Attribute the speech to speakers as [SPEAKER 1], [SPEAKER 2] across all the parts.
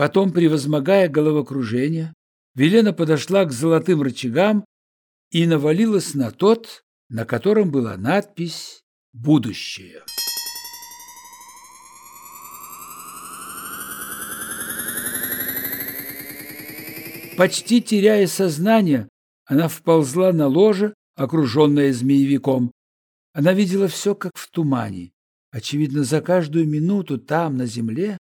[SPEAKER 1] Потом, превозмогая головокружение, Велена подошла к золотым рычагам и навалилась на тот, на котором была надпись «Будущее». Почти теряя сознание, она вползла на ложе, окруженное змеевиком. Она видела все, как в тумане. Очевидно, за каждую минуту там, на земле,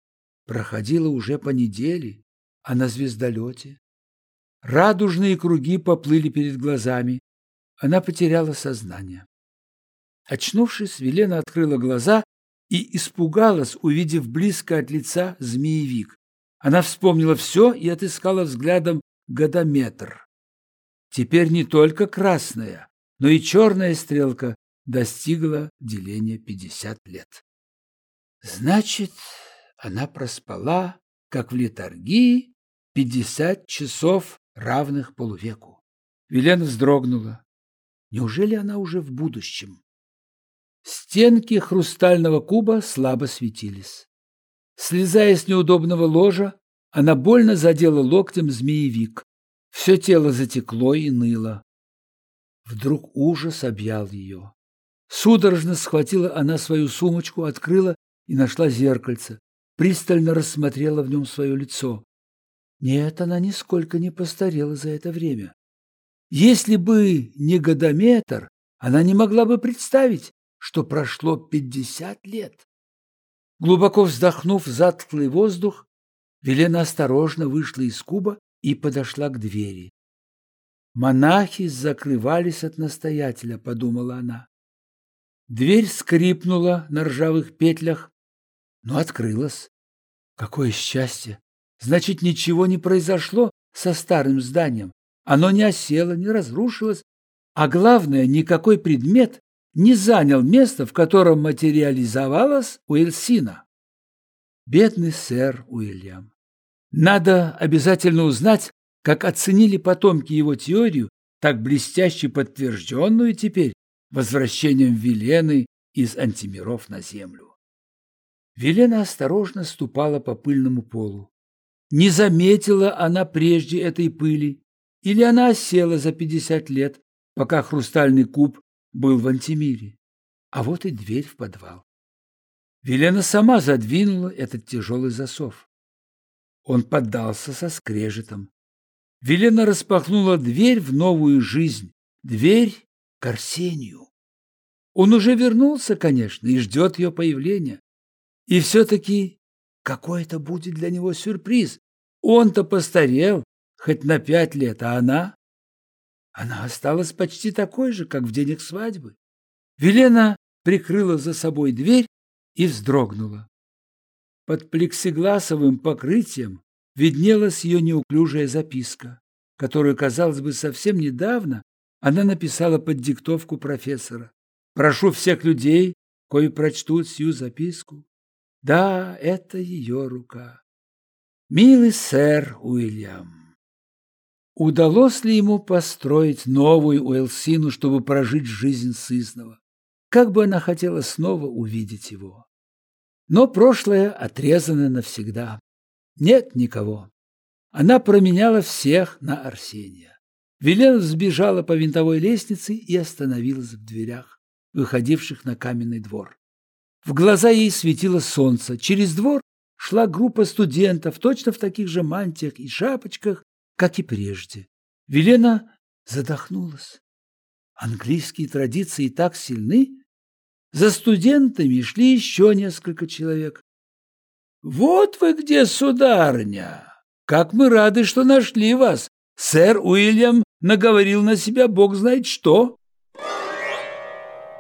[SPEAKER 1] проходила уже по неделе, а на звездолете. Радужные круги поплыли перед глазами. Она потеряла сознание. Очнувшись, Велена открыла глаза и испугалась, увидев близко от лица змеевик. Она вспомнила все и отыскала взглядом годометр. Теперь не только красная, но и черная стрелка достигла деления 50 лет. Значит, она проспала, как в литургии, 50 часов, равных полувеку. Велена вздрогнула. Неужели она уже в будущем? Стенки хрустального куба слабо светились. Слезая с неудобного ложа, она больно задела локтем змеевик. Все тело затекло и ныло. Вдруг ужас объял ее. Судорожно схватила она свою сумочку, открыла и нашла зеркальце. Пристально рассмотрела в нем свое лицо. Нет, она нисколько не постарела за это время. Если бы не годометр, она не могла бы представить, что прошло пятьдесят лет. Глубоко вздохнув затхлый воздух, Велена осторожно вышла из куба и подошла к двери. Монахи закрывались от настоятеля, подумала она. Дверь скрипнула на ржавых петлях, но открылась. Какое счастье! Значит, ничего не произошло со старым зданием. Оно не осело, не разрушилось, а главное, никакой предмет не занял место, в котором материализовалась Уэльсина. Бедный сэр Уильям. Надо обязательно узнать, как оценили потомки его теорию, так блестяще подтвержденную теперь возвращением Велены из антимиров на Землю. Велена осторожно ступала по пыльному полу. Не заметила она прежде этой пыли, или она осела за пятьдесят лет, пока хрустальный куб был в антимире. А вот и дверь в подвал. Велена сама задвинула этот тяжелый засов. Он поддался со скрежетом. Велена распахнула дверь в новую жизнь, дверь к Арсению. Он уже вернулся, конечно, и ждет ее появления. И все-таки какой это будет для него сюрприз. Он-то постарел, хоть на пять лет, а она? Она осталась почти такой же, как в день их свадьбы. Велена прикрыла за собой дверь и вздрогнула. Под плексигласовым покрытием виднелась ее неуклюжая записка, которую, казалось бы, совсем недавно она написала под диктовку профессора. «Прошу всех людей, кои прочтут сию записку, да, это ее рука. Милый сэр Уильям, удалось ли ему построить новую Уэлсину, чтобы прожить жизнь сызного? Как бы она хотела снова увидеть его. Но прошлое отрезано навсегда. Нет никого. Она променяла всех на Арсения. Велена сбежала по винтовой лестнице и остановилась в дверях, выходивших на каменный двор. В глаза ей светило солнце. Через двор шла группа студентов, точно в таких же мантиях и шапочках, как и прежде. Велена задохнулась. Английские традиции так сильны. За студентами шли еще несколько человек. «Вот вы где, сударыня! Как мы рады, что нашли вас! Сэр Уильям наговорил на себя бог знает что!»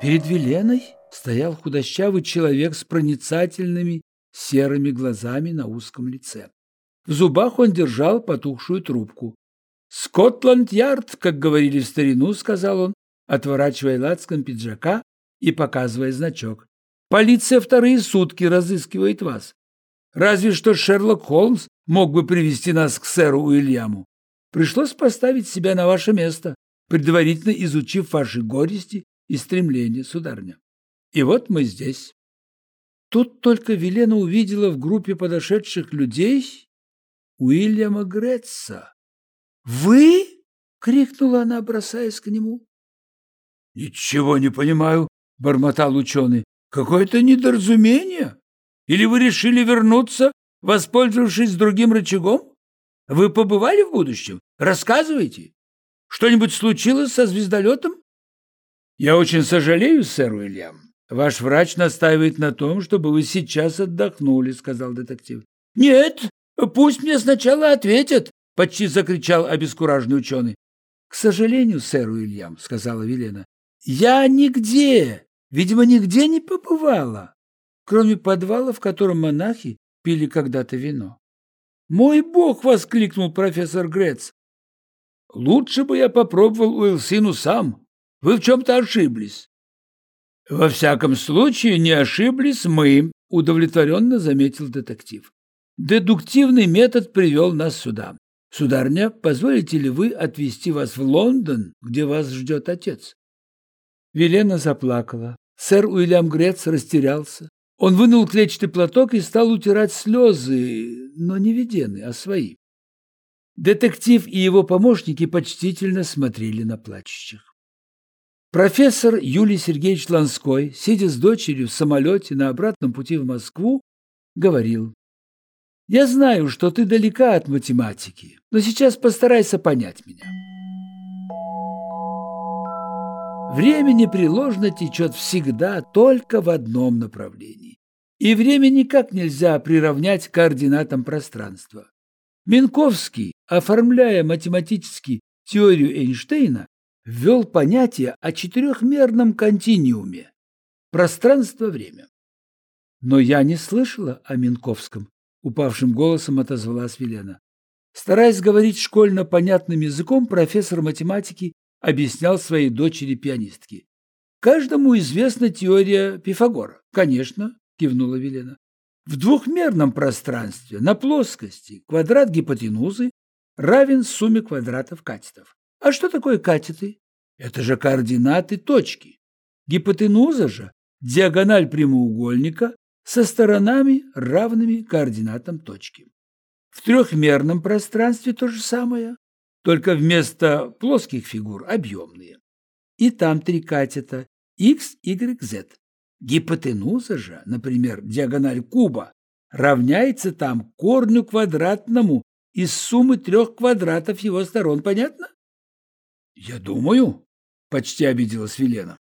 [SPEAKER 1] Перед Веленой стоял худощавый человек с проницательными серыми глазами на узком лице. В зубах он держал потухшую трубку. «Скотланд-Ярд, как говорили в старину», — сказал он, отворачивая лацкан пиджака и показывая значок. «Полиция вторые сутки разыскивает вас. Разве что Шерлок Холмс мог бы привести нас к сэру Уильяму. Пришлось поставить себя на ваше место, предварительно изучив ваши горести и стремления, сударня. И вот мы здесь. Тут только Велена увидела в группе подошедших людей Уильяма Гретца. «Вы?» — крикнула она, бросаясь к нему. «Ничего не понимаю», — бормотал ученый. «Какое-то недоразумение? Или вы решили вернуться, воспользовавшись другим рычагом? Вы побывали в будущем? Рассказывайте. Что-нибудь случилось со звездолетом?» «Я очень сожалею, сэр Уильям. Ваш врач настаивает на том, чтобы вы сейчас отдохнули», — сказал детектив. «Нет, пусть мне сначала ответят», — почти закричал обескураженный ученый. «К сожалению, сэр Уильям», — сказала Велена, — «я нигде, видимо, нигде не побывала, кроме подвала, в котором монахи пили когда-то вино». «Мой бог!» — воскликнул профессор Грец. «Лучше бы я попробовал Уилсину сам. Вы в чем-то ошиблись». «Во всяком случае, не ошиблись мы», — удовлетворенно заметил детектив. «Дедуктивный метод привел нас сюда. Сударня, позволите ли вы отвезти вас в Лондон, где вас ждет отец?» Велена заплакала. Сэр Уильям Грец растерялся. Он вынул клетчатый платок и стал утирать слезы, но не видены, а свои. Детектив и его помощники почтительно смотрели на плачущих. Профессор Юлий Сергеевич Ланской, сидя с дочерью в самолете на обратном пути в Москву, говорил, «Я знаю, что ты далека от математики, но сейчас постарайся понять меня». Время непреложно течет всегда только в одном направлении. И время никак нельзя приравнять к координатам пространства. Минковский, оформляя математически теорию Эйнштейна, ввел понятие о четырехмерном континиуме – пространство-время. Но я не слышала о Минковском, упавшим голосом отозвалась Велена. Стараясь говорить школьно понятным языком, профессор математики объяснял своей дочери-пианистке. Каждому известна теория Пифагора. Конечно, кивнула Велена. В двухмерном пространстве на плоскости квадрат гипотенузы равен сумме квадратов катетов. А что такое катеты? Это же координаты точки. Гипотенуза же – диагональ прямоугольника со сторонами, равными координатам точки. В трехмерном пространстве то же самое, только вместо плоских фигур – объемные. И там три катета – x, y, z. Гипотенуза же, например, диагональ куба, равняется там корню квадратному из суммы трех квадратов его сторон. Понятно? Я думаю, почти обиделась Велена.